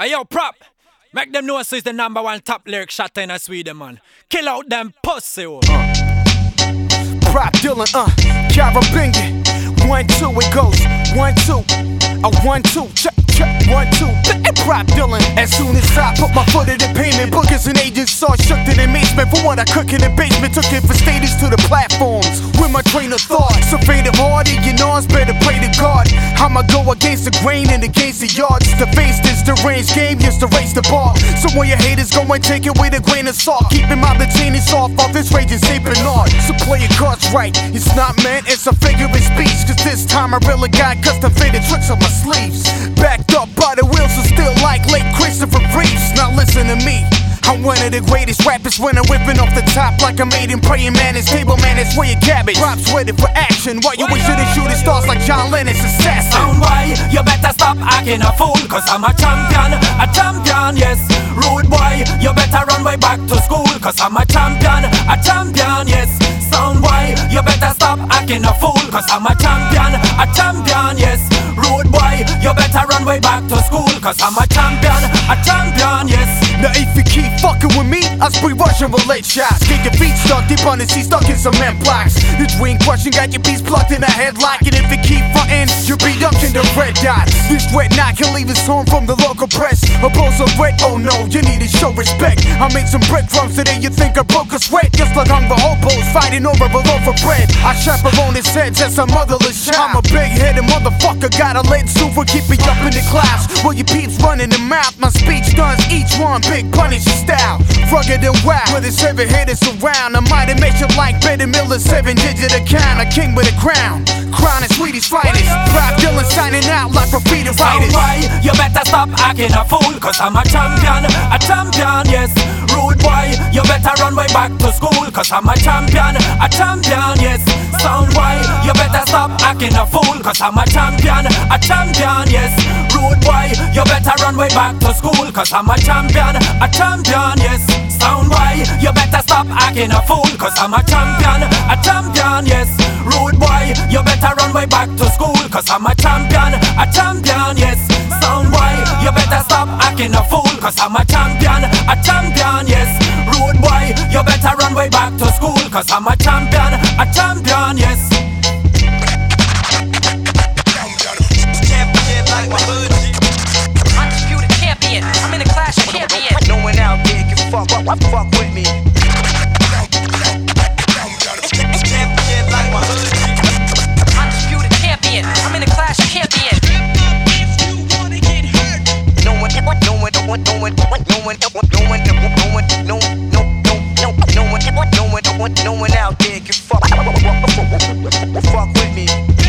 Hey yo, prop. Make them know so it's the number one top lyric shot in Sweden, man. Kill out them pussy. Oh. Prop Dylan, uh, Carabinga. One, two, it goes. One, two. A one, two. Check, check. One, two. Prop Dylan. As soon as I put my foot in the payment, bookers and agents saw shook in the amazement. For what I cook in the basement, took it for status to the platforms. With my train of thought, surveyed harder, you know it's better pray to God. I'ma go against the grain and against the yards. To face this deranged game, just to raise the bar. So when your haters go and take it with a grain of salt, keeping my soft off this rage is aping on. So play your cards right. It's not meant, it's a figure of speech. Cause this time I really got custom fitted tricks on my sleeves. Backed up by the wheels, so still like late Christopher Reeves. Now listen to me. I'm one of the greatest rappers when I'm whipping off the top like I'm made in praying man's table manners where your cabbage drops ready for action while you wishing to shooting stars like John Lennon's assassin. Sound boy, you better stop acting a fool, cause I'm a champion, a champion, yes. Rude boy, you better run way back to school, cause I'm a champion, a champion, yes. Sound boy, you better stop acting a fool, cause I'm a champion, a champion, yes. Rude boy, you better run way back to school, cause I'm a champion, a champion, yes. If you keep fucking with me, I'll spree Russian roulette shots. Get your feet stuck deep on the seat, stuck in some cement blocks. The dream crushing got your beats plucked in a headlock. And if you keep frontin', you'll be up in the red dots. This red knot can leave his home from the local press. A Oppose a red, oh no, you need to show respect. I made some breadcrumbs today, you think I broke a sweat? Just like hungry hobos fighting over a loaf of bread. I chaperone his heads as a motherless child. I'm a big headed motherfucker, got a lead super, keep me up in the clouds. Well, your peeps running the mouth, my speech does each one big punisher style. Rugged and wild, with his seven hitters around. I might have made you like Betty Miller, seven digit account. A king with a crown, crown is Swedish finest. Prop Dylan signing out like Sound writers. boy, you better stop acting a fool, cause I'm a champion, a champion, yes. Rude boy, you better run way back to school, cause I'm a champion, a champion, yes. Acting a fool, cause I'm a champion, a champion, yes. Rude boy, you better run way back to school, cause I'm a champion, a champion, yes. Sound boy, you better stop acting a fool, cause I'm a champion, a champion, yes. Rude boy, you better run way back to school, cause I'm a champion, a champion, yes. Sound boy, you better stop acting a fool, cause I'm a champion, a champion, yes. Rude boy, you better run way back to school, cause I'm a champion, a champion, yes. No one, no one, no one, no one, no no, no, no, no one, no one, no one out there can fuck, fuck with me.